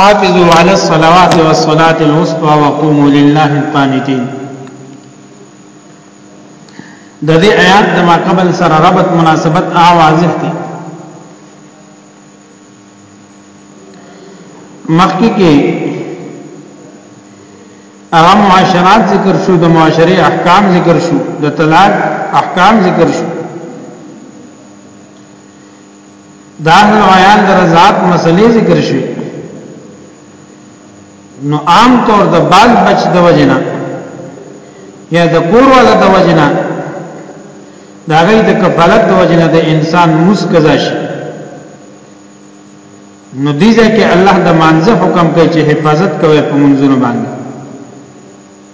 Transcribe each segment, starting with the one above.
حافظوا على الصلوات والصلاة الوسطى وقوموا لله قانتين د دې آیات د ما قبل سره ربط مناسبت آ واضح دي مخکې کې هغه معاشرات ذکر شو د معاشري احکام ذکر شو د طلاق احکام ذکر شو د اهل العیان د رضاعت مسلې ذکر شوې نو عام طور د بال بچ د وجنه یا د کور والا د وجنه دا غي د کفالت د وجنه د انسان موس قضا شي نو دې ځکه الله د مانزه حکم کوي چې حفاظت کوي په منځونو باندې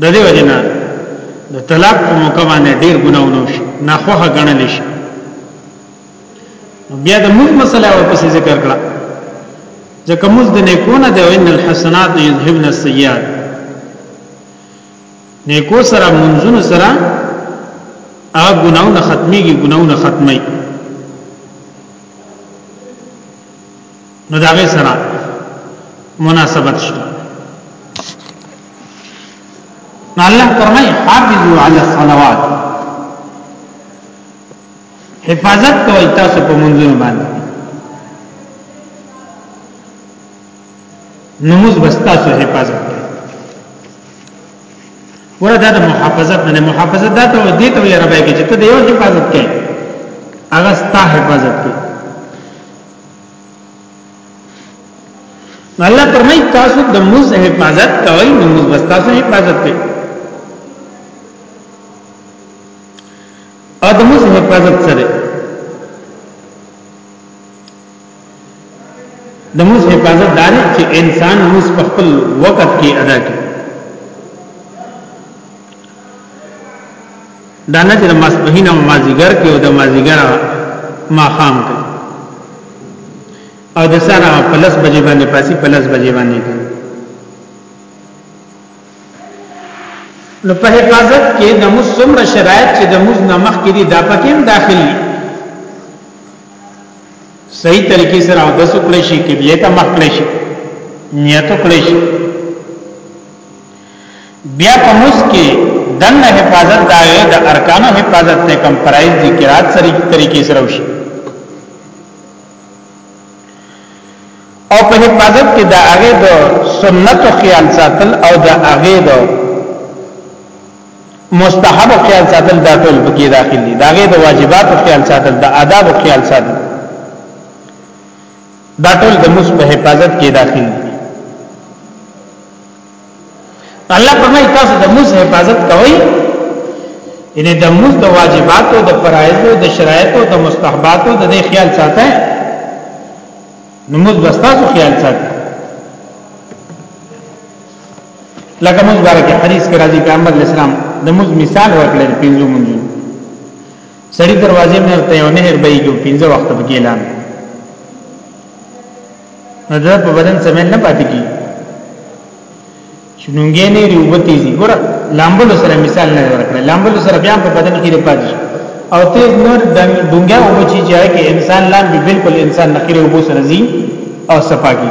د دې وجنه د طلاق په موقع باندې ډیر ګناونه شي ناخوخه غنل شي بیا د موږ مسله ورپسې ذکر کړه ځکه موږ د نیکونه د ان الحسنات یذهبن السیئات نیکو سره منځونو سره هغه ګناونه ختميږي ګناونه ختمي نو دا غي سره مناسبت شته نو الله فرمای حافظو علی الصلوات حفاظت کوي تاسو په منځونو باندې نموز بستا سو حفاظت کوي ورته د محافظت نه محافظت دا ته دې ته یې ربای کې چې ته د یو حفاظت کوي هغه ستا حفاظت کوي الله فرمای تاسو د موز حفاظت کوي نو موز بس تاسو حفاظت کوي او د موز حفاظت سره د موز حفاظت دار چې انسان موز په خپل وخت کې ادا کړي دا نه چې د ماسپهین او مازیګر کې او د مازیګر ماخام کې او د سارا په لس بجې باندې پاسي په لس بجې باندې کې نو په حفاظت کې د موږ څومره شرایط چې د موږ نمخ کې دي دا پکې هم داخل دي صحیح طریقې سره او د سکړې شي کې بیا ته مخ کړې شي نیت کړې شي بیا په موس کې دنه حفاظت دا غي د ارکانو حفاظت ته کم فرایض دي قرات سره طریقې سره وشي او په حفاظت کې دا هغه د سنت خیال ساتل او دا هغه د مستحب خیال ساتل دا ټول پکې داخل دي دا هغه د واجبات خیال ساتل د آداب خیال ساتل دا ټول د مصبح حفاظت کې داخل دي الله فرمایي تاسو د موږ حفاظت کوئ ان د موږ د واجباتو د فرایض او د شرایطو د مستحباتو د دې خیال ساتي نو موږ بستاسو خیال ساتي لکه موږ بارکه حدیث کې راځي پیغمبر اسلام د موږ مثال ورکړل پنځو موږ سړی دروازې نه ته یو نهر بېګو پنځه وخت په کې اعلان نو دا په بدن سمې نه پاتې کی شنونګې نه لري وبتی زی ګور لامبل سره مثال نه ورکړل لامبل سره بیا په بدن کې پاتې او تیز نور دنګا او بچی جای کې انسان لامبي بالکل انسان نخره وبو سره زی او صفاګي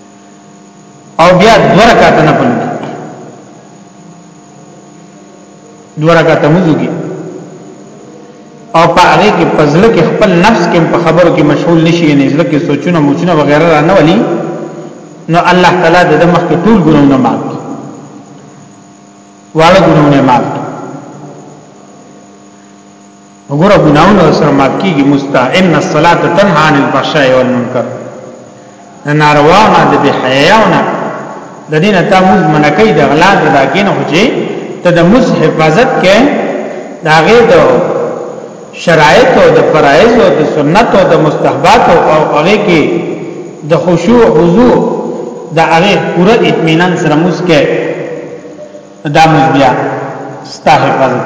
او بیا دوه رکعات نه پلو دوه رکعات موضوع کی او په هغه کې پزله کې خپل نفس کې په خبرو کې مشغول نشي یعنی ځل کې سوچونه موچونه وغیرہ را نه ولي نو الله تعالی د مخ کې ټول ګناونه معاف کړي واړه ګناونه معاف وګوره ګناونه سره معاف کیږي مستا ان الصلاه تنها عن الفحشاء والمنکر ناروا نه د بحیاونه د دینه تا موږ منکې د غلا د داګینه هوجي ته د موږ حفاظت کې داغه د شرایط او د فرایض او د سنت او د مستحبات او هغه کې د خشوع حضور د هغه پوره اطمینان سره موږ کې دا موږ بیا ستاسو حفاظت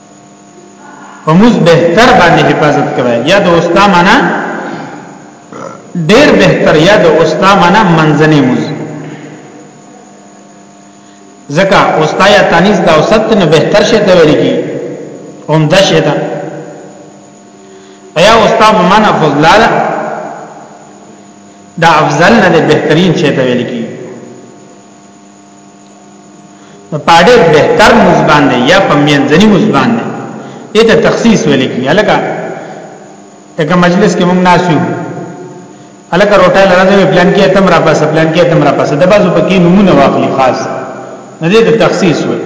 په موږ بهتر باندې حفاظت کوي یا د اوستا معنا ډیر بهتر یا د اوستا معنا منځنی موږ ځکه اوستا یا تانیس د اوسط نه بهتر شي ته ویل کی عمده شي ته ایا اوستا په معنا فضلاله دا افضل نه بهترین شي ته ویل کی نو پاډه بهتر مزبان دی یا په مینځنی مزبان دی اته تخصیص ویل کی الکه دغه مجلس کې موږ ناسو الکه روټه لرزه پلان کې اتم را پاسه پلان کې اتم را پاسه د بازو پکې نمونه واخلي خاص نه دې تخصیص ویل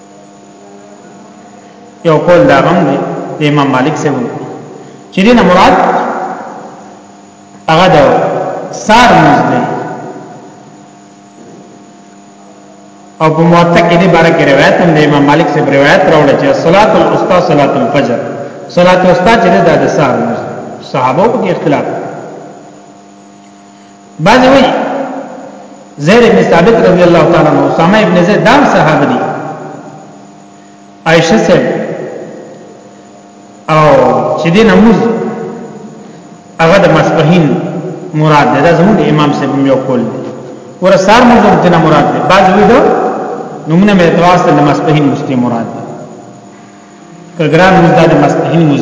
یو قول دا غم دی د امام مالک سره چې دینه مراد هغه د سار موز دی او په موطا کې دې بارے کې روایت هم د امام مالک سے روایت راوړل چې صلات الاستا صلات الفجر صلات الاستا چې د سار موز صحابه په اختلاف بعض وی زید ابن ثابت رضی الله تعالی عنہ اسامه ابن زید دام صحابه دي عائشه سے او چې دین موږ هغه د مسبهین مراد ده زموږ امام صاحب یو کول ورسار موږ دنه مراد ده بعض وی ده نمونه مې اتواس د مسبهین مستی مراد ده کګران موږ د مسبهین موږ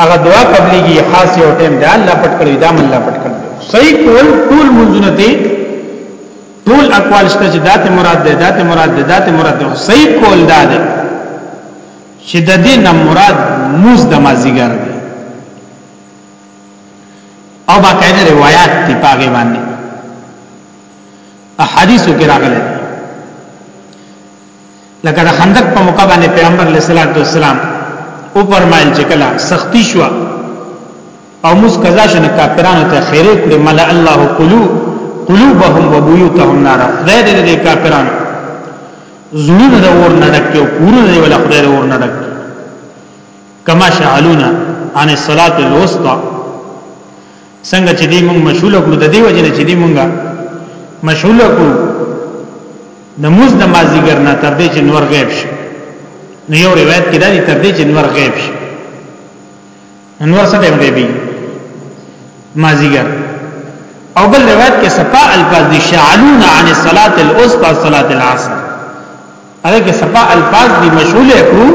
هغه دعا قبليږي خاص یو ټیم دا الله پټ کړی دا الله پټ کړی صحیح کول ټول منځونه ته ټول اقوال شته چې داته مراد ده داته مراد ده داته مراد ده صحیح کول دا ده چې د دې نه مراد موز د مازیګر ده او باقاعده روایت دی پاګې باندې احادیثو کې راغلي لکه د خندق په موقع باندې پیغمبر علیه الصلاۃ والسلام او پرمایل چې کله سختی شو او موس قضا شنه کافرانو ته خیره کړې مل الله قلوب قلوبهم وبيوتهم نار خدای دې دې کافرانو زړونه د اور نه ډک او کورونه دې ولا خدای اور نه ډک کما شعلونا عن الصلاه الوسطى څنګه چې دې موږ مشغول کړو د دې وجه نه چې دې موږ مشغول کړو د موز د مازیګر نه تر دې چې نور غیب شي نو یو روایت کې دا دي تر دې چې نور غیب شي نور څه ټیم غیبي مازیګر او بل روایت کې صفاء الفاظ دي شعلون عن الصلاه الوسطى صلاه العصر هغه کې صفا الفاظ دي مشغول کړو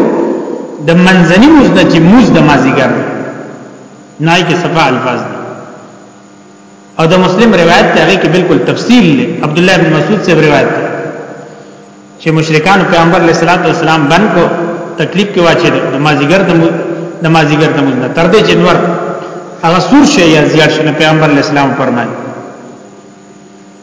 د منځني موز نه چې موز د مازیګر نه کې صفا الفاظ دي او د مسلم روایت ته هغه کې بالکل تفصیل دی عبد الله بن مسعود سے روایت ده چې مشرکان پیغمبر علیه الصلاۃ والسلام بن کو تکلیف کې واچې د مازیګر د د مازیګر د موز نه تر دې جنور هغه سور شي یا زیات شنه پیغمبر علیه السلام فرمایي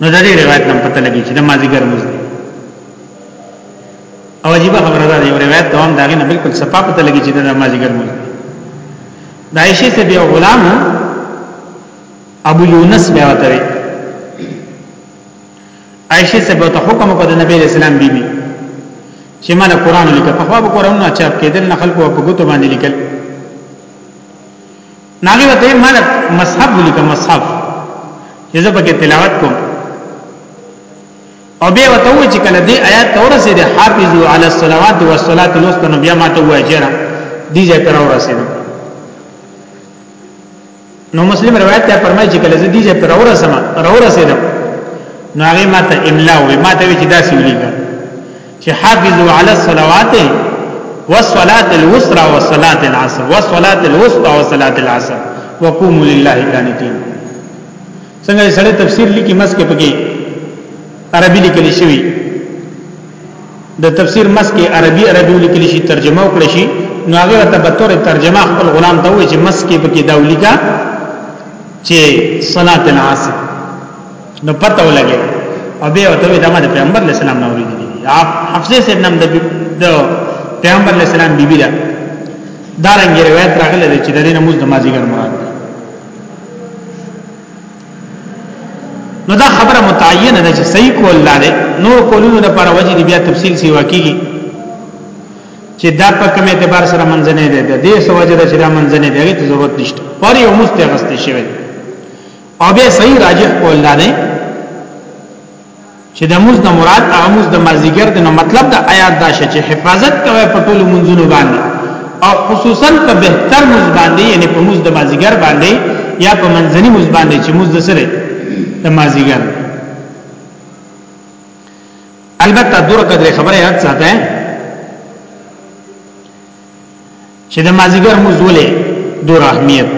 نو د دې روایت نن پته لګی چې د مازیګر مزد او عجیب خبره ده یو روایت دوام داغه نه بالکل صفه پته لګی چې د مازیګر مزد د عائشه ته یو غلام ابو یونس بیا وته عائشه ته به حکم کو د نبی اسلام بیبي چې مال قران لیکه په خو به قران نه چاپ کېدل نه خلکو په ګوتو باندې لیکل ناغي وته مال مصحف ولیکم مصحف چې زه پکې تلاوت کوم او بیا وته و چې کله دې آیات تورسې دې حافظو علی الصلوات والصلاه الوسطى نو بیا ماته وایي چې دې ځای پر اورسې نو مسلم روایت ته فرمایي چې کله دې ځای پر اورسم اورسې نو هغه ماته املا وې ماته وی چې دا سولېږي چې حافظو علی الصلوات والصلاه الوسطى والصلاه العصر والصلاه الوسطى والصلاه العصر وقوموا لله قانتين څنګه سره تفسیر لیکي مسکه پکې عربي لیکل شوی د تفسیر مسکه عربي عربي لیکل شي ترجمه وکړي شي نو هغه ته به تور ترجمه خپل غلام ته وایي چې مسکه پکې دا ولیکا چې صلات العصر نو پته ولګي او به ته دا ما د پیغمبر علی السلام نو ورېدې دي حفظه سید نام د پیغمبر علی السلام بیبی ده دا رنګ روایت راغلی دی چې د دې نماز د مازیګر مراد ده نو دا خبره متعینه ده چې صحیح کول لاله نور کولونو لپاره وجه دی بیا تفصیل سی واکیږي چې دا په کوم اعتبار سره منځنه ده د دې سوجه ده چې دا منځنه ده هیڅ ضرورت نشته پر یو مستغسته شوی او بیا صحیح راجح قول دا دی چې د موز نه مراد هغه موز د مازیګر د نو مطلب د آیات دا شې چې حفاظت کوي په ټول منځونو باندې او خصوصا په بهتر موز باندې یعنی په موز د مازیګر باندې یا په منځني موز باندې چې موز د سره د مازیګر البته دور قدر خبره یاد ساته چې د مازیګر موز ولې دور اهمیت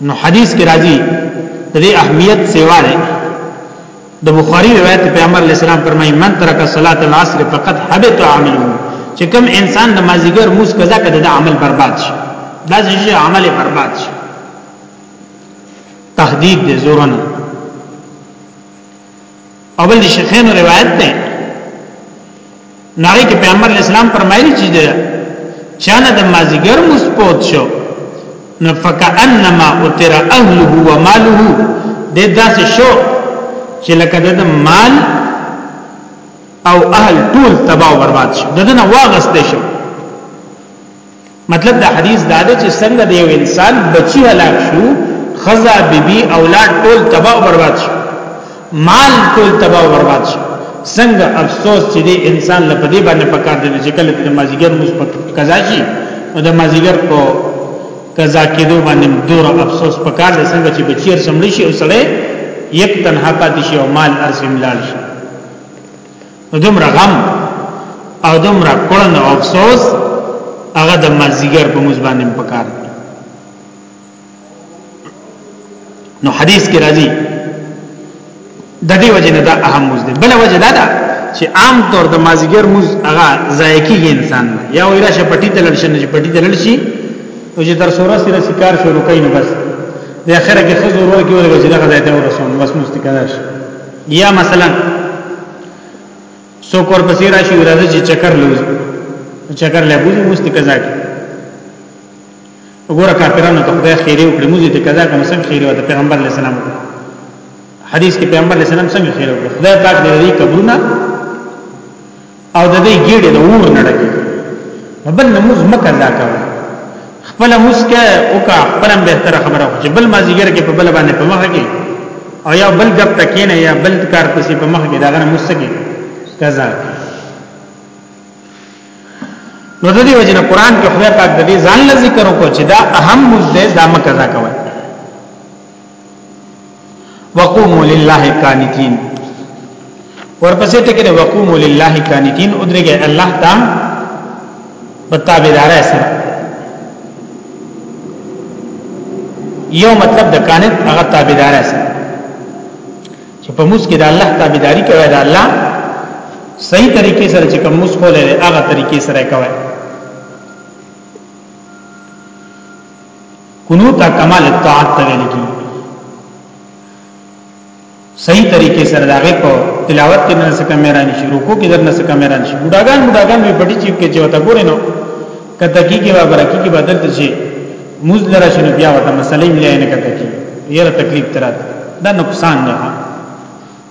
نو حدیث کې راځي د دې اهمیت سیوا ده د بخاری روایت پیغمبر علی السلام فرمایي من ترک صلاه العصر فقط حبط عمله چې کوم انسان د مازیګر موس قضا کړي د عمل برباد شي دا چې عمل برباد شي تهدید دې زورنه اول دي شیخین روایت ده نړۍ کې پیغمبر اسلام فرمایلی چې ده چانه د مازیګر مسپوت شو نو فکأنما اتر اهله وماله د داسې شو چې لکه د مال او اهل ټول تباہ او برباد شو دغه واغسته شو مطلب دا حدیث دا دی چې څنګه د یو انسان بچی هلاک شو خزا بیبي اولاد ټول تباہ او برباد شو مال ټول تباہ او برباد شو څنګه افسوس چې دی انسان لپاره دی باندې پکار دی چې کله د مازیګر موږ په قضا شي او د مازیګر په قضا کېدو باندې دور افسوس پکار دی څنګه چې بچیر سمړي شي او سړی یک تنها پاتې شي او مال ارسم لاړ شي نو دومره غم او دومره کړن او افسوس هغه د مازیګر په موږ باندې پکار نو حدیث کې راځي د دې وجه نه دا اهم موږ دی بل وجه دا ده چې عام طور د مازیګر موږ هغه ځایکی انسان یا ویرا شه پټی تلل شي نه پټی تلل شي او چې تر سوره سره سکار شروع کین بس د اخره کې خزور ورکی ولګي چې دغه ځای ته ورسوم بس مستقره شي یا مثلا سو کور پسې راشي ورځ چې چکر لوز چکر لبوزي مستي قضا کی وګوره کافرانو ته خدای خیره وکړي موږ دې قضا کوم څنګه خیره وته پیغمبر علی السلام حدیث کې پیغمبر علی السلام څنګه خیره وکړي خدای پاک دې قبرونه او د دې ګډه د اور نه ډکه نو بل نموز مکه دا کوي خپل مسکه او کا خپل به تر خبره چې بل مازیګر کې په بل باندې په مخه کې او یا بل غب تکې نه یا بل کار پسې په مخه کې دا غره مسکه قضا نو د دې وجنه قران کې خدای پاک د دې ځان ذکر وکړي چې دا اهم مزه دا مکه قضا کوي وقوموا لله قانتين ورپسې ټکی دی وقوموا لله قانتين ادرګه الله تا بتابدار سره یو مطلب د قانت هغه تابعدار سره چې په موس کې د الله تابعداري کوي د الله صحیح طریقې سره چې کوم موس کوله هغه طریقې سره کوي قنوت کمال الطاعت ته ویل کی صحیح طریقې سره داغه په تلاوت کې نه څه کیمرا نشي رکو کې درنه څه کیمرا نشي بډاګان بډاګان وی پټي چیپ کې چې وتا ګورې نو کته کی کې وابر کی کې بدل ته شي موز لره شنو بیا وته مسلې ملي نه کته کی یره تکلیف ترات دا نقصان نه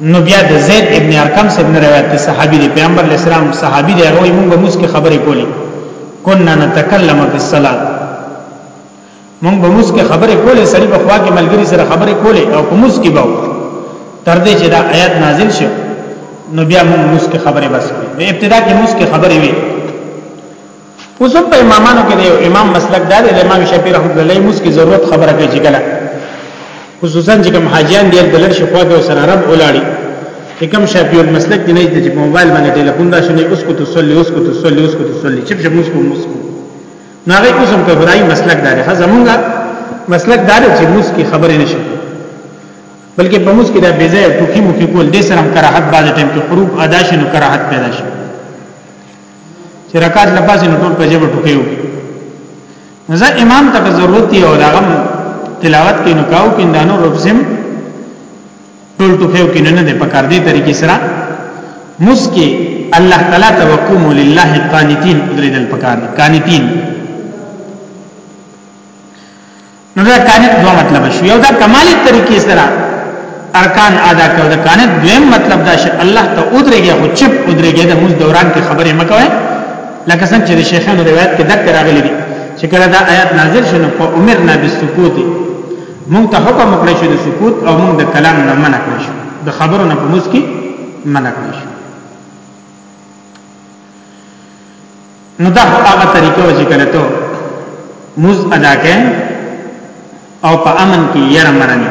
نو بیا د زید ابن ارقم سے ابن روایت ته صحابي دی پیغمبر اسلام صحابي دی هغه موږ به موږ کې خبرې کولې كنا نتكلم في الصلاه موږ به موږ کې خبرې کولې سړي په خوا کې ملګری سره خبرې کولې او په موږ کې به تر دې چې دا آیات نازل شي نو بیا موږ موږ کې خبرې بس کړې ابتدا کې موږ کې خبرې وي اوس هم په امامانو کې دی او امام مسلک دا دی امام شافعي رحمت الله علیه مسکی ضرورت خبره کوي چې کله خصوصا چې کوم حاجیان دی د لړ شفوا به سره رب ولاړي چې کوم شافعي مسلک دی نه دی چې موبایل باندې ټلیفون دا شنه اوس کو تصلي اوس کو تصلي اوس کو تصلي چې په مسکو مسکو ناغه قسم په برای مسلک دا دی زمونږه مسلک دا دی چې مسکی خبره نشي بلکې په موږ کې دا بې ځای ټوکی مو کې کول دې سره کراهت باندې ټیم کې حروف ادا شنو کراهت پیدا شي چې رکعت لپاسې نو ټول په جبه ټوکیو نزا امام ته ضرورت دی او داغم تلاوت کې نو کاو کې دانو ربزم ټول ټوکیو کې نه نه په کار دی طریقې سره مسکی الله تعالی توقوم لله قانتين درې دل پکار قانتين نو دا کانت دوه مطلب شو یو دا کمال طریقې سره ارکان ادا کړو دا کانت دویم مطلب دا چې الله ته ودرېږي خو چپ ودرېږي د موږ دوران کې خبرې مکوي لکه څنګه چې شیخانو روایت کې دک راغلي دي چې کله دا آیات نازل شونه په عمرنا بالسکوت مونږ ته حکم وکړی شو د سکوت او مونږ د کلام نه منع کړی شو د خبرو نه په موږ کې منع کړی شو نو دا هغه طریقه و چې کله ته موز ادا کې او په امن کې یې رمرنه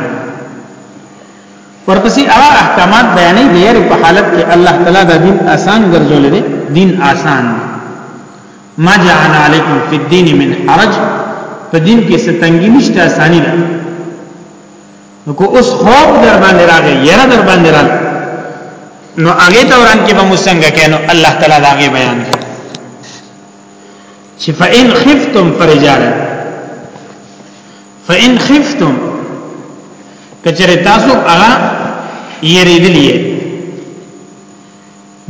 ورپسې هغه احکامات بیانې دي یې په حالت کې الله تعالی دا دین آسان ګرځولې دي دین آسان ما جعل علیکم فی الدین من حرج په دین کې ستنګی نشته آسانی ده نو کو اوس خوف در باندې راغی یره در باندې راغی نو هغه دوران کې به مو څنګه کینو الله تعالی دا غي بیان کړ چې فإن خفتم فرجالا فإن خفتم کچره تاسو هغه یریدلی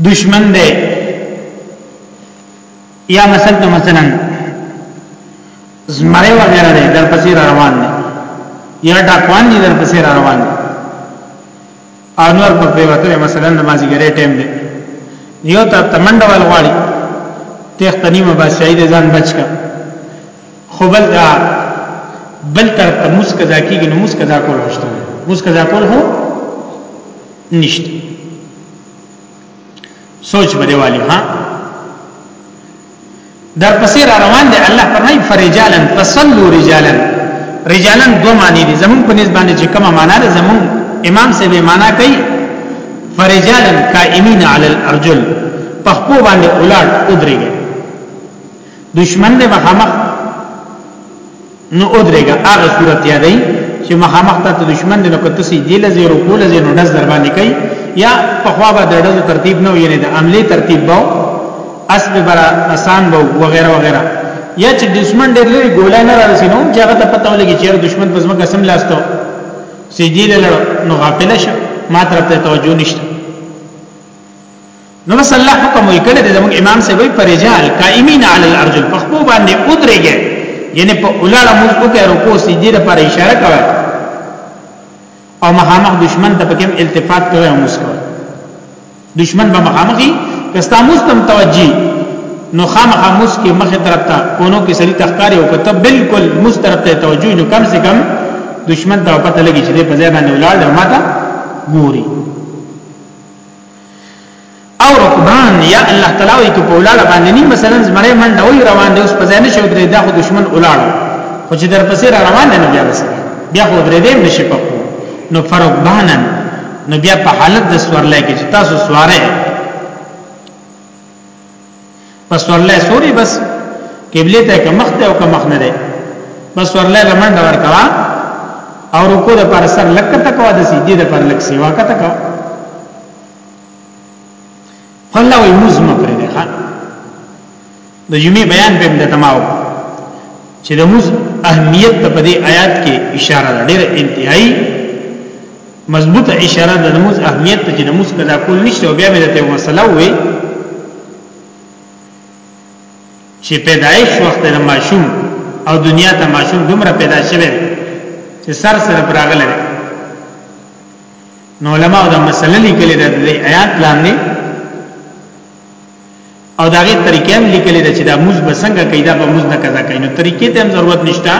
دشمن دی یا مثلا ته مثلا زمره وغیرہ دی در پسې روان دی یا ډاکوان دی در پسې روان دی او نور په پریوته مثلا نمازی ګری ټیم دی یو تر تمنډه ول غواړي تخ تنیمه با شهید ځان بچ کا خو بل دا بل تر ته موس قضا کیږي نو موس قضا کول هوښته موس قضا کول هو نشته سوچ بده والی ها در پسې را روان دي الله فرمایي فرجالن فصلوا رجالن رجالن دو معنی دي زمون په نسبت باندې چې کومه معنا ده زمون امام سے به معنا کوي فرجالن قائمین علی الارجل په خپل باندې اولاد ودرېږي دشمن دې مخامخ نو ادرګه هغه صورت یادای چې مخامخ ته دشمن نو کته سي دی لزه رو کول زه نو دز در باندې کوي یا په خوا به د دز ترتیب نو یعنی د عملی ترتیب باو اسب برا آسان باو وغیرہ وغیرہ یا چې دشمن ډېر لري ګولای نه راځي نو چې هغه ته پته ولګي چې دشمن په ځمکه سم لاستو سجیل لړ نو غافل شه ما طرف ته توجه نشته نو بس الله حکم وی کړی زموږ امام صاحب وی پر رجال قائمین علی الارجل په خپل باندې ودرېږي یعنی په اولاله موږ وکړو رکوع سجدي لپاره اشاره کوي او مخامخ دشمن ته پکې التفات کوي او مسکو دشمن به مخامخي کستا مستم توجی نو خامخا مس کې مخه طرف ته کونو کې سړی تخکاری او کتب بالکل مس طرف ته توجی نو کم سے کم دشمن ته پته لګی چې په ځای باندې ولاړ ماته ګوري او رکبان یا الله تعالی وی که په ولاړه باندې نیم مثلا زمره منډه وی روان دی اوس په ځای نشو درې دا خو دشمن ولاړ خو چې در پسې را روان نه بیا بس بیا خو درې دې نشي په نو فرکبانن نو بیا په حالت د سوارلای کې چې تاسو سواره پس ورله سوري بس قبله ته که مخ ته او که مخ نه ده بس ورله لمنډه ورکوا او رکو د پر سر لکه تکوا د سجدي د پر لک سیوا کا تکوا الله وي مزم پر دې ها د جمعې بیان په دې تماو چې د مز اهمیت په دې آیات کې اشاره ده ډېر انتهایی مضبوطه اشاره د نموز اهمیت ته چې نموز قضا کول نشته او بیا مې ته مسله وې چې پیدایش وخت د ماشوم او دنیا ته ماشوم دومره پیدا شوی چې سر سره پراغله نو علماء دا مسله لیکلې ده د آیات لاندې او دا غي طریقې هم لیکلې ده چې دا موز به څنګه کوي دا به موز نه قضا کوي نو طریقې ته هم ضرورت نشته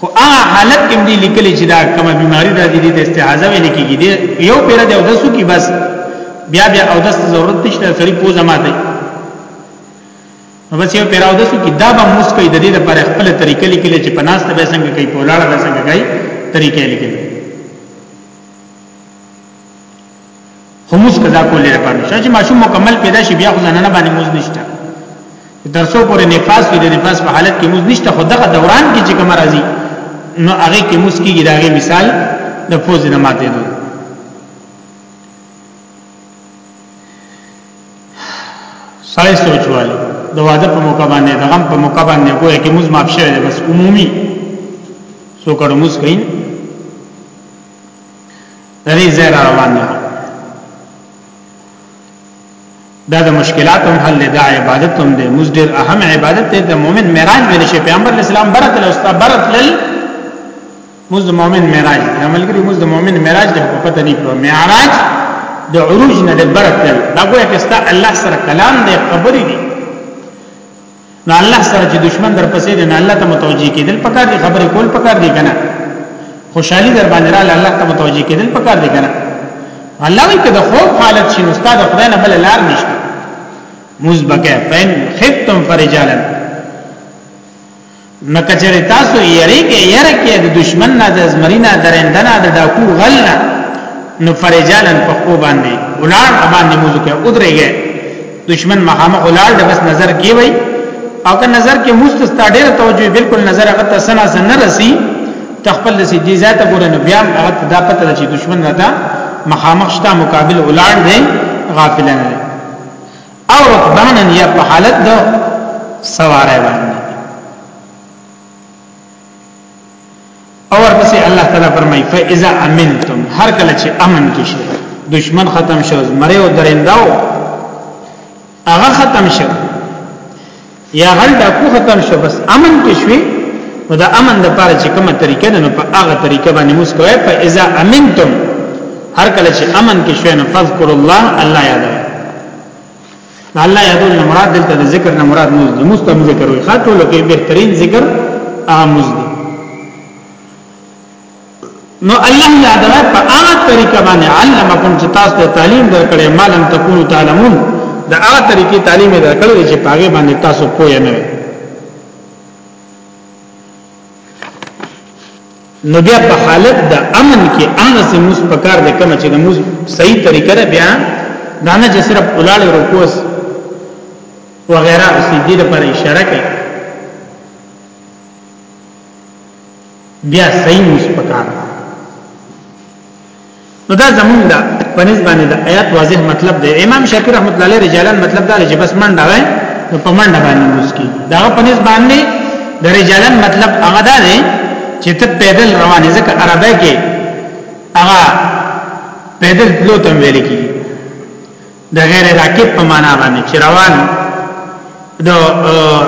خو هغه حالت کې دې لیکلې چې دا کومه بیماری ده دې د استعاذه ویل کېږي دې یو پیر دې او د سو کې بس بیا بیا او د ضرورت نشته سړي پوزه ماته نو بس یو پیر او د سو کې دا به موز کوي د دې لپاره خپل طریقې لیکلې چې پناسته به څنګه کوي په لاړه به څنګه کوي طریقې لیکلې خو موږ قضا کولې لپاره نشته چې ماشوم مکمل پیدا شي بیا خو زنانه باندې موږ نشته درسو پورې نفاس وي د نفاس په حالت کې موږ نشته خو دغه دوران کې چې کوم راځي نو هغه کې موږ کېږي داغه مثال د فوز نه ماته دي سړی سوچوال د واده په موقع باندې د غم په موقع باندې کوی کې موږ ماپ شوی بس عمومي سو کړه موږ کین د دې ځای روان نه دا د مشکلات هم حل دی دا عبادت هم دی موږ ډیر اهم عبادت دی د مؤمن معراج ویل شي پیغمبر اسلام برت له استاد برت لل موږ د مؤمن معراج دی عملګری موږ د مؤمن معراج دی په پته نه پوه معراج د عروج نه د برت لل دا ګویا کستا الله سره کلام دی خبرې دي نو الله سره چې دشمن در پسې دی نه الله ته متوجي کېدل پکار دي خبرې کول پکار دي کنه خوشحالي در باندې را الله ته متوجي کېدل پکار دي کنه الله وی کده خو حالت شي نو استاد خدای نه بل لار نشته مزبکه فین خفتم فرجالن نو کچره تاسو یری کې یره کې د دشمن نه د زمرینا درندنا د ډاکو غل نه نو فرجالن په خو باندې ولار باندې موضوع کې ودرېږي دشمن مخامه ولار د بس نظر کې وای او که نظر کې مستستا ډېر توجه بالکل نظر هغه ته سنا سن رسی تخپل دې دې ذات ګور نه بیا هغه دا پته چې دشمن نه دا مخامخ شته مقابل ولار دی غافل نه او رکبانا یا په حالت د سواره باندې او ورپسې الله تعالی فرمایي فاذا امنتم هر کله چې امن کې شي دشمن ختم شو مریو درنداو هغه ختم شو یا غل ډاکو ختم شو بس امن کې شوي نو دا امن د پاره چې کومه طریقه ده نو په هغه طریقه باندې موږ کوی په اذا امنتم هر کله چې امن کې شوي نو فذكر الله الله یاد الله یاد نه مراد دلته د ذکر نه مراد موږ د مستم ذکر وي خاطر لکه بهترین ذکر امز دي نو الله یاد را په هغه طریقه باندې علمکم چې تاسو ته تعلیم درکړې مالم تکونو تعلمون دا هغه طریقې تعلیم درکړې چې پاګې باندې تاسو پوه نه وي نو بیا په حالت د امن کې هغه سه موس پکار د کم چې د موس صحیح طریقه ده بیا دا نه چې صرف اولاد رکوس وغیرہ سیدی لپاره اشاره کوي بیا صحیح موس پکار نو دا زمونږ دا په نسبت باندې د آیات واضح مطلب دی امام شافعي رحمت الله علیه رجالان مطلب دا چې بس منډه وای نو په منډه باندې موس کی دا په نسبت باندې د رجالان مطلب هغه دا دی چې ته پیدل روانې ځکه عربی کې هغه پیدل تلو تم ویل کی د غیر راکب په معنا باندې چې روان د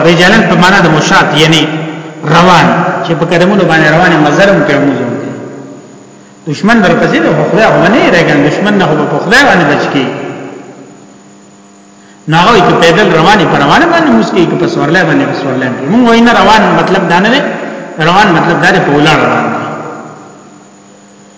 رجالن په معنا د مشات یعنی روان چې په قدمونو باندې روان مزرم په موزم دي دشمن درپسې د خدای باندې راګن دشمن نه هو په خدای باندې بچ کی ناغوی که پیدل روانی پر روانه باندې مسکی که پس ورلای باندې پس ورلای باندې مونږ وینا روان مطلب دانه روان مطلب دانه په ولاړ روان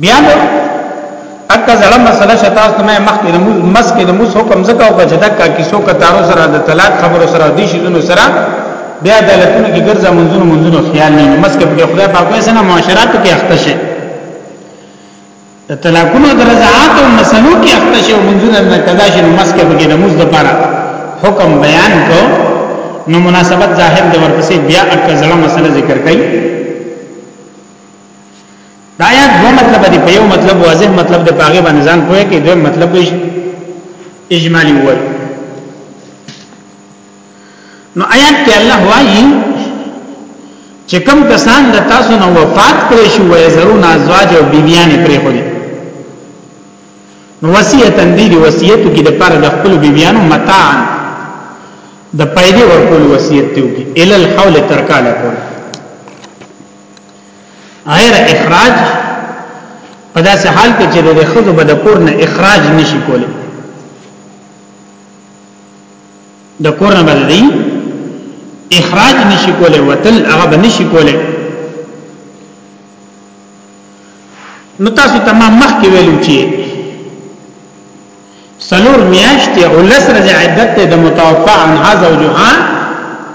بیا نو اکه زړه مسله شتا ته مې مخکې د موز مسکې د موز حکم زکه او کجدا کا کیسو کتارو سره د طلاق خبرو سره د شیزونو سره بیا عدالتونو کې ګرځه منځونو منځونو خیال نه مسکې په خدای پاک یې سره معاشرات کې اخته شي د طلاقونو د رضاعات او مسلو کې اخته شي او منځونه نه کدا شي نو مسکې په کې د موز د پاره حکم بیان کو نو مناسبت ظاهر د ورپسې بیا اکه زړه مسله ذکر کړي دا آیات دوه مطلب دی په یو مطلب واضح مطلب د پاغه باندې ځان کوی کې دوه مطلب وي اجمالی وای نو آیات کې الله وایي چې کم کسان د تاسو نو وفات کړی شو وای زرون ازواج او بیبیان پرې خوري نو وصیت اندی دی وصیت کې د پاره د خپل بیبیانو متاع د پیدې ورکول وصیت دی ال الحول ترکاله کول غیر اخراج په داسې حال کې چې د خزو به د کور نه اخراج نشي کولی د کور نه بدلی اخراج نشي کولی وتل هغه به نشي کولی نو تاسو تمام مخ کې ویلو چې سلور میاشتې او لس ورځې عدت ته د متوفا عنها زوجها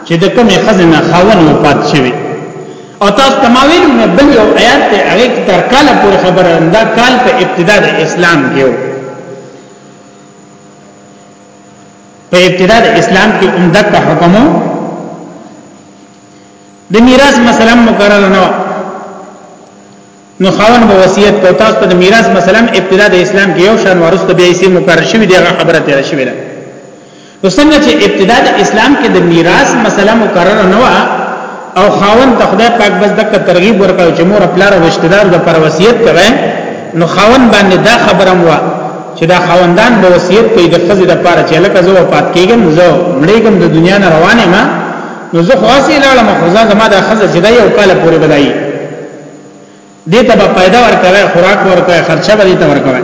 چې د کومې خزنه خاون وفات شوی او تاسو تماویل نه بل یو آیات ته هغه تر کاله پورې خبره انده کال په ابتدا د اسلام کې په ابتدا د اسلام کې عمده کا حکم د میراث مثلا مقرره نه نو خاون به وصیت کو تاسو ته د میراث مثلا ابتدا د اسلام کې یو شان ورسته بیا یې مقرر شوی دی هغه خبره تیر شوی ده نو څنګه چې ابتدا د اسلام کې د میراث مثلا مقرر نه و او خاون ته خدای پاک بس دک ترغیب ورکړ چې مور خپل رشتہ دار د پر وصیت کوي نو خاون باندې دا خبره مو چې دا خاوندان به وصیت کوي د خزې د پاره چې لکه زه وفات کیږم زه مړېږم د دنیا نه روانه ما نو زه خاصه لاړم خو زه زما د خزې چې دا یو کال پورې بدایي دې ته به پیدا ورکوي خوراک ورکوي خرچه به دې ته ورکوي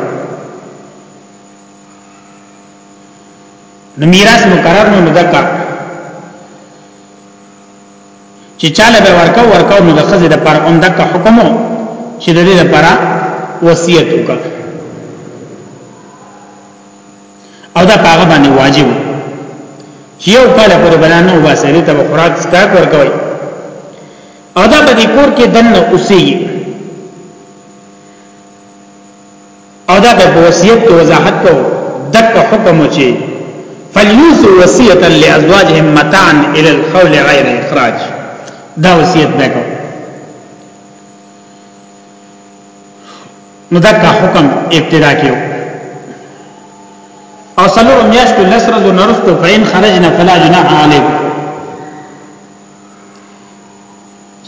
نو میراث مقرر نو مدکا چې چاله به ورکاو ورکاو نو د خزې د پر اوم دک حکم چې د دې لپاره وصیت وکړ او دا هغه باندې واجب چې یو کال پر بلانو واسره ته خوراک سکا ورکوي او دا په دې کور کې دنه اوسېږي او دا په وصیت کې وضاحت کو دک حکم وچی فلیوسو وصیتا لازواجهم متان الى الخول غیر اخراج دا وصیت وکړو نو دا کا حکم ابتدا کیو او سلور میاشتو لسرزو نرستو فین خرجنا فلا جناح علیکم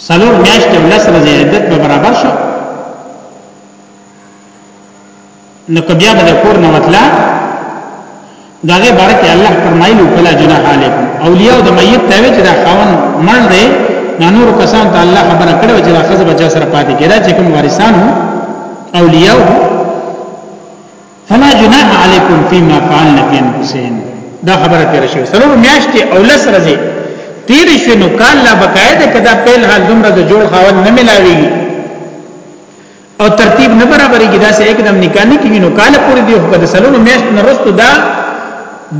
سلور میاشت او لس ورځې عدت به برابر شو نو کبیا به کور نه وتلا داغه بارکه الله فرمایلی فلا جناح علیکم اولیاء د میت ته وی چې دا خاون مړ دی نو نور کسان ته الله خبره کړو چې راخذ بچا سره پاتې کړه چې کوم وارثان اولیاء فلا جناح علیکم فيما فعلنا في انفسهن دا خبره تیر شوه سلور میاشتې او لس ورځې تیر شوه نو کال لا بقاعده کدا پیل حال دومره د جوړ خاون نه ملاوي او ترتیب نه برابرې کې دا سه एकदम نکاح نه کیږي نو کال پورې دی خو د سلور میاشت نه رستو دا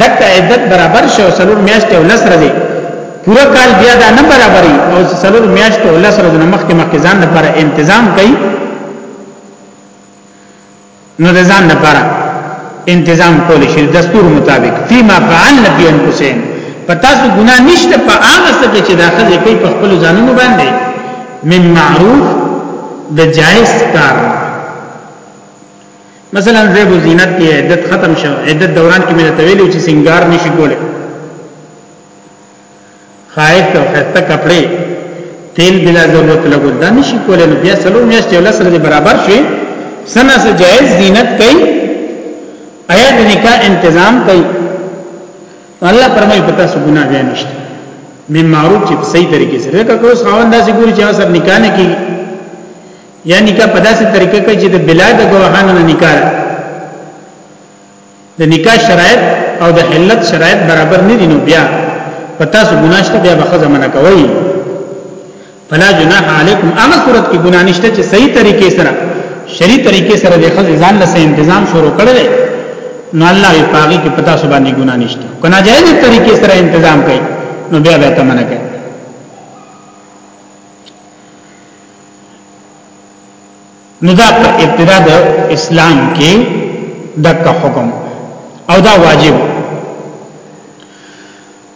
دغه عدت برابر شوه سلور میاشتې او لس ورځې پورا کال بیا دا نه برابرې او سلور میاشتې او لس ورځې مخکې مخکې ځان لپاره تنظیم کړي نو د ځان لپاره انتظام کول شي دستور مطابق فيما فعلنا في انفسهم پتا سو ګنا نشته په هغه څه کې چې داخل کوي په خپل ځانونو باندې من معروف د جائز کار مثلا زیب و زینت کې عدت ختم شو عدت دوران کې مې ته ویلو چې سنگار نشي کوله خایت او خسته کپڑے تیل بلا ضرورت لګول دا نشي کولای نو بیا سلو میاشتې ولا سره برابر شي سنا سره جائز زینت کوي آیا د نکاح تنظیم کوي الله پرمای پتا سو ګناه بیا نشته مې معروف چې په صحیح طریقې سره دا کوس خاوند داسې ګوري چې سر نکاح نه کوي یا نکاح په داسې طریقې کوي چې د بلا د ګواهانو نه نکاح د نکاح شرایط او د حلت شرایط برابر نه دي نو بیا پتا سو ګناه شته بیا بخزه منع کوي فلا جناح علیکم هغه صورت کې ګناه نشته چې صحیح طریقې سره شری طریقې سره د خزې ځان له تنظیم شروع کړل نو الله یې پاګي کې پتا سو باندې ګناه نشته کنا جایز طریقې سره تنظیم کوي نو بیا به ته منع کوي نو دا په ابتدا د اسلام کې دک حکم او دا واجب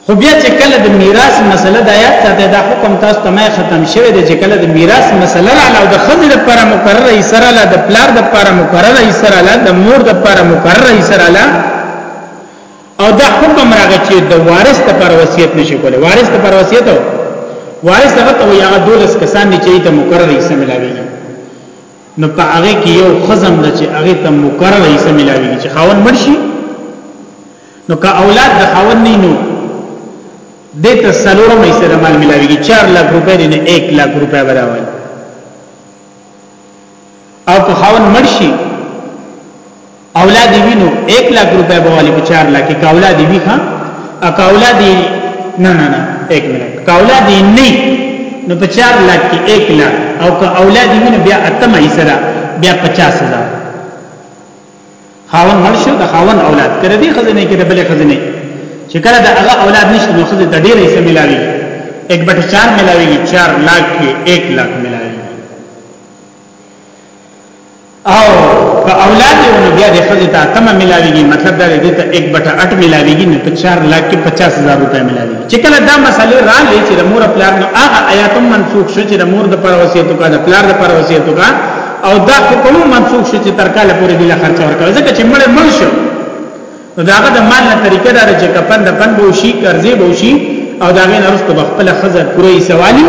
خو بیا چې کله د میراث مسله د آیات سره دا حکم تاسو ته ما ختم شوه د چې کله د میراث مسله را لاو د خزر لپاره مقرره ای سره لا د پلار لپاره مقرره ای سره لا د مور لپاره مقرره ای سره لا او دا حکم راغی چې د وارث لپاره وصیت نشي کولای وارث لپاره وصیت او وارث هغه ته یا دولس کسان دي چې ته مقرره یې سملاوي نو په هغه کې یو خزم د چې هغه ته مقرره یې سملاوي چې خاون مرشي نو که اولاد د خاون نه نو دته سلوره مې سره مال ملاويږي 4 لک روپے نه 1 لک روپے برابر او که خاون مړ شي اولاد وینو 1 لک روپے به والی په 4 لک کې اولاد وی ها اکا اولاد نه نه نه 1 لک کا اولاد نه نو په 4 لک کې 1 لک او که اولاد وینو بیا اتمه یې سره بیا 50000 خاون مړ شو د خاون اولاد کړه دې خزنه کې د بلې خزنه چې کله د هغه اولاد نشته نو خزه د ډېرې سم ملاوي 1 بټه 4 ملاوي 4 لک کې 1 لک ملاوي او په اولاد یو نو بیا د خځه ته تم ملاویږي مطلب دا دی ته 1 بټه 8 ملاویږي نو په 4 لک کې 50000 روپے ملاویږي چې کله دا مسله را لې چې د مور پلار نو هغه آیات منسوخ شو چې د مور د پر وصیت کا د پلار د پر وصیت کا او دا حکم منسوخ شو چې تر کاله پورې د خرچ ورکړي ځکه چې مړ مړ شو نو داغه د مال نه طریقه دار چې کپن د پن بو شي قرضې بو شي او داغه نه رسته خپل خزر پوره سوالي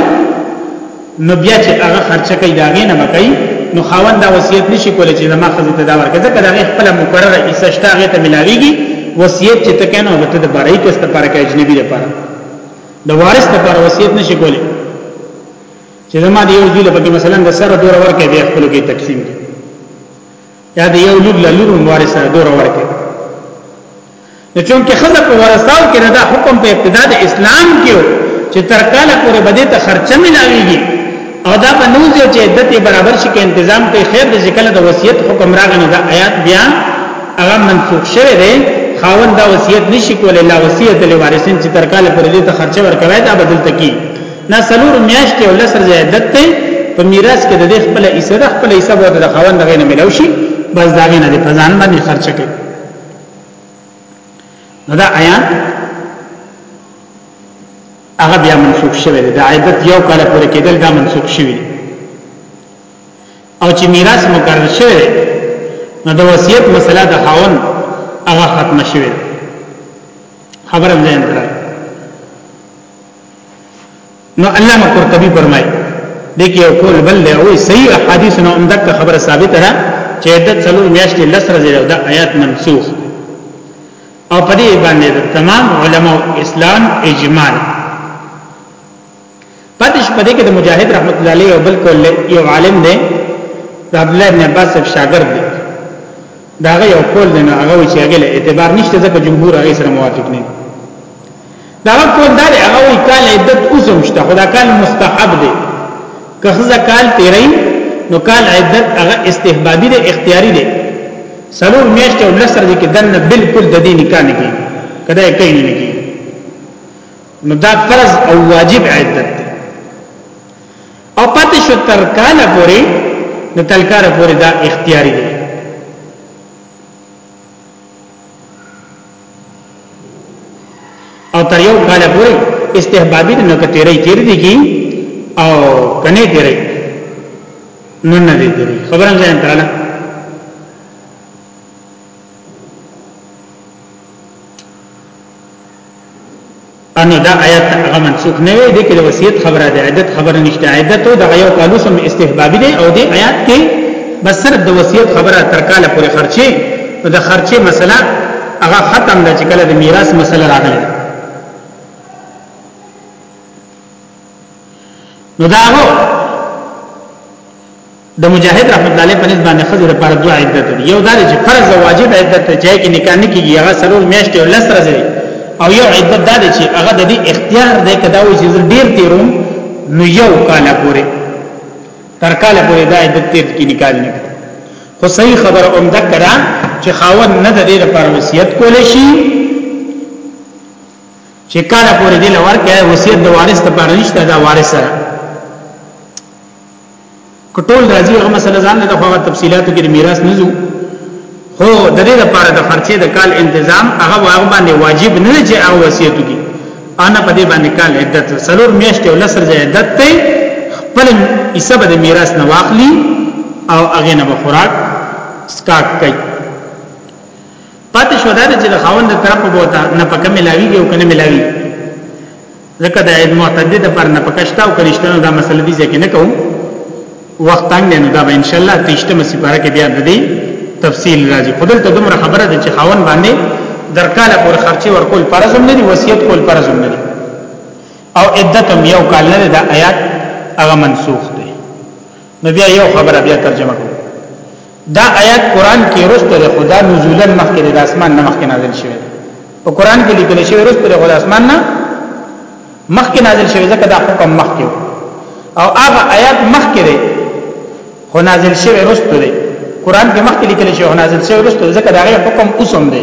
نو بیا چې هغه خرچه کوي داغه نه مکای نو خاوند دا وصیت نشي کولای چې زما خزه ته دا ورکړي ځکه داغه خپل مقرره ایسه شته هغه ته ملاويږي وصیت چې تکه نه وته د بارای کس ته پر کې اجنبي لپاره د وارث لپاره وصیت نشي کولای چې زما دی یو دی لپاره مثلا د سره دور ورکه دی خپل کې تقسیم کی یا د یو لور لور وارث سره دور ورکه نو چون کې خزه په ورثاو کې دا حکم په ابتدا د اسلام کې چې تر کاله پورې بده ته خرچه ملاويږي او دا په نوځ چې عدت برابر شي کې تنظیم ته خیر د ذکر د وصیت حکم راغنه دا آیات بیا هغه منسوخ شوه دی خاوند دا وصیت نشي کولای لا وصیت لوارثین چې تر کاله پورې ته خرچه ورکوي دا بدل تکي نه سلور میاشتې او لسر زیادت ته په میراث کې د دې خپل حصہ د خپل حصہ به د خوان دغه نه ملو شي بس داغه نه په ځان باندې خرچ کړي نو دا آیات هغه بیا منسوخ شوی دی د عیدت یو کال پورې کېدل دا منسوخ شوی دی او چې میراث مقرر شوی دی نو د وصیت مسله د خاون هغه ختم شوی خبره مې نه نو علامه قرطبي فرمایي دغه یو قول بل دی او صحیح احادیث نو هم دغه خبره ثابته ده چې عدت څلو میاشتې لس ورځې ده دا آیات منسوخ او په دې باندې تمام علما اسلام اجماع پدش پدې کې د مجاهد رحمت الله علیه او بل کول یو عالم دی د عبد الله بن عباس صاحب شاګرد دی دا یو کول نه هغه چې هغه اعتبار نشته ځکه جمهور هغه سره موافق نه دا قول دا دی هغه وی کال عدت اوسم شته خدا کال مستحب دی که خزه کال تیرای نو کال عدت هغه استحبابی دی اختیاری دی سلور میاشت او لسر دی کې دنه بالکل د دې نکاح نه کیږي کدا یې کین نه کیږي نو دا فرض او واجب عدت دی او پاتې شو تر کال پورې د تلکار پورې دا اختیاری دی او تر یو کال پورې استحبابي نه کتیرې تیر دي کی او کنه تیرې نو نه دي تیرې خبره ځان تراله انو دا آیات هغه منسوخ نه وي د کې د وصیت خبره ده عدت خبره نشته عدت او د یو کالو سم استحبابي دی او د آیات کې بس صرف د وصیت خبره تر کاله پورې خرچه د خرچه مسله هغه ختم ده چې کله د میراث مسله راغله نو دا هو د مجاهد رحمت الله علیه په نسبت باندې خزر پر دوه عدت یو دار چې فرض او واجب عدت ته ځای کې نکاح نه کیږي هغه سرور میاشتې او لس ورځې او یو عدت دار چې هغه د دې اختیار دی کدا و چې ډیر تیروم نو یو کال پورې تر کال پورې دا عدت تیر کې نکاح نه خو صحیح خبر اومده کړه چې خاون نه د دې لپاره وصیت کول شي چې کال پورې دې لور کې وصیت د وارث لپاره نشته دا وارث سره کټول راځي هغه مسله ځان نه خو تفصيلاتو کې میراث نه زو خو د دې لپاره د خرچې د کال تنظیم هغه واغ باندې واجب نه چې هغه وصیت کی انا په دې باندې کال عدت سلور میاشتې او لسر ځای عدت ته خپل حساب د میراث نه واخلي او هغه نه بخوراک سکاک کوي پاتې شو دا چې د خاوند طرف بوته نه پکې ملاويږي او کنه ملاويږي ځکه د عید معتدد پر نه پکشتا او کرشتنو دا مسله دي ځکه نه کوم وخت تنګ نه دا به ان شاء الله تیشته مسی پاره کې بیا د دې تفصیل راځي خدل ته دومره خبره ده چې خاون باندې درکاله پر خرچي ورکول فرض نه دي وصیت کول فرض نه دي او عدت یو کال نه ده آیات هغه منسوخ نو بیا یو خبره بیا ترجمه کوم دا آیات قران کې ورسته ده خدا نزولن مخکې د اسمان نه مخکې نازل شوی په قران کې لیکل شوی ورسته ده خدا اسمان نه مخکې نازل شوی ځکه دا حکم مخکې او هغه آیات مخکې ده خو نازل شوی ورسته ده قران کې مخکې لیکل شوی نازل شوی ورسته ځکه دا غي حکم اوسم ده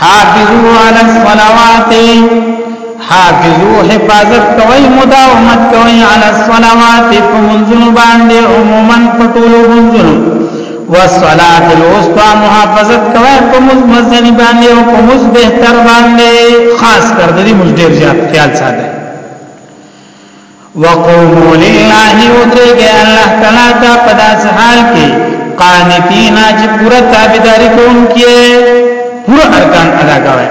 حافظو علی الصلوات حافظو حفاظت کوي مداومت کوي علی الصلوات په منځونو باندې عموما په ټولو منځونو والصلاه الوسطى محافظت کوي په مزمزن باندې او په مز بهتر باندې خاص کر دې مزدر زیات خیال ساته وقوموا لله ودرېږئ الله تعالی ته په داسې حال کې قانتین چې پوره تابعداري کوونکي پوره ارکان ادا کوي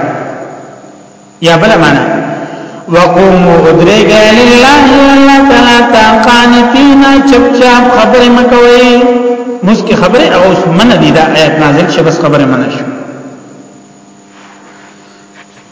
یا بل معنا وقوموا ادرېږئ لله الله تعالی ته قانتین چپ چاپ خبرې مکوئ مسکی خبرې او من دي دا آیت نازل شي بس خبرې منه شو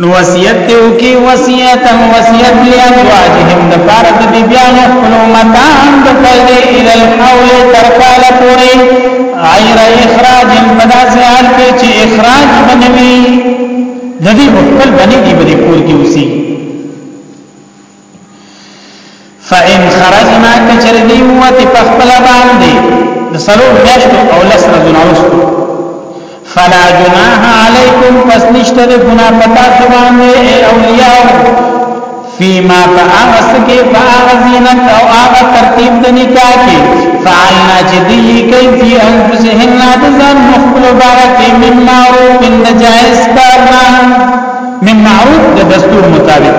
نو وصیت دی وکي وصیتا وصیت لازواجهم د پار د بیبیانو خپل متان د پیدې ال الحول تر کال پورې غیر اخراج پدا سے حال کې چې اخراج بنوي د دې خپل بني دی بری کور کې اوسي فإن خرجنا کچردی وتی پخپل باندې د سلو میاشتو او لس ورځو نارسته فلا جناح علیکم پس نشته د ګنا پتا سو باندې اولیاء فيما فاغس کې فاغزینت او هغه ترتیب د نکاح کې فعلنا جدی کوي فی انفسهن ذان مخبل بارک من معروف النجائز کارنا من معروف د دستور مطابق